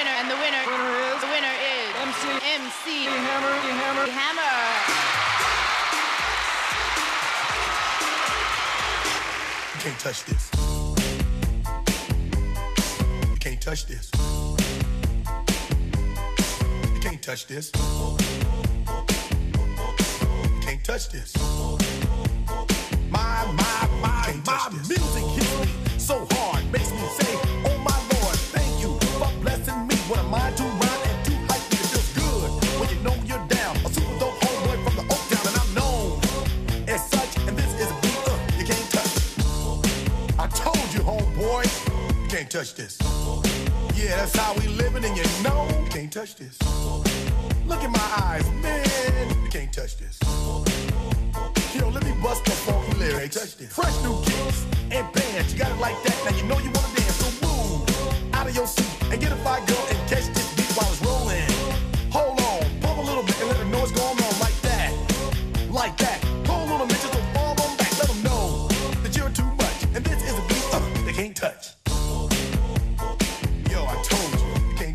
winner, and the winner, Winner is the winner is MC MC Hammer, Hammer. Hammer. You can't touch this. You can't touch this. You can't touch this. You can't touch this. My, my, my, can't touch this. Yeah, that's how we living, and you know you can't touch this. Look in my eyes, man, you can't touch this. Yo, let me bust the funky lyrics. Fresh new kicks and bands, you got it like that. Now you know you wanna dance, so move out of your seat and get a fire girl and catch this beat while it's rolling. Hold on, pump a little bit and let know what's going on like that, like that.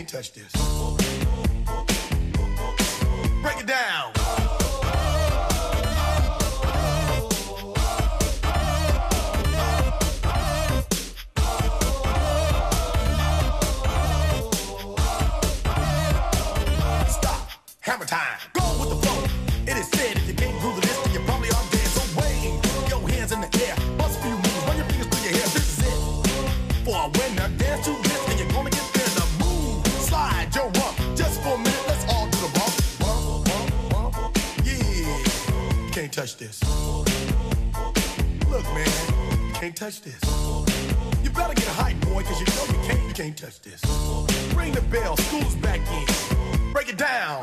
Can't touch this. Break it down. Hammer time. Go with the flow. It is said if you can't groove this, then you probably your hands in the air. Bust a few moves. Run your fingers through your hair. This is it. For a winner, dance to this, and you're gonna get. Slide your rump. Just for a minute, let's all do the bump. Yeah. Can't touch this. Look, man. Can't touch this. You better get hype, boy, cause you know you can't, you can't touch this. Ring the bell, school's back in. Break it down.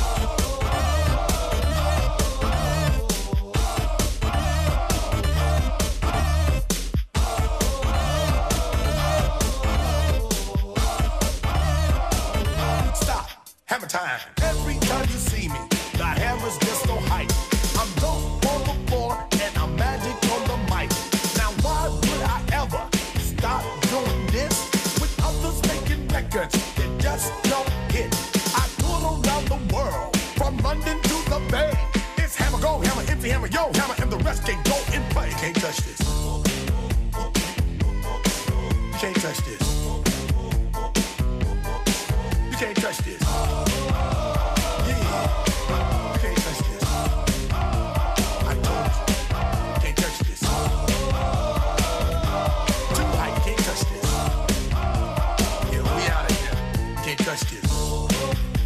Every time you see me, the hammer's just so hype. I'm dope on the floor and I'm magic on the mic. Now why would I ever stop doing this with others making records that just don't hit? I tour around the world, from London to the Bay. It's hammer go, hammer MC, hammer yo, hammer, and the rest can't go and play. Can't touch this. Can't touch this. You can't touch this. you.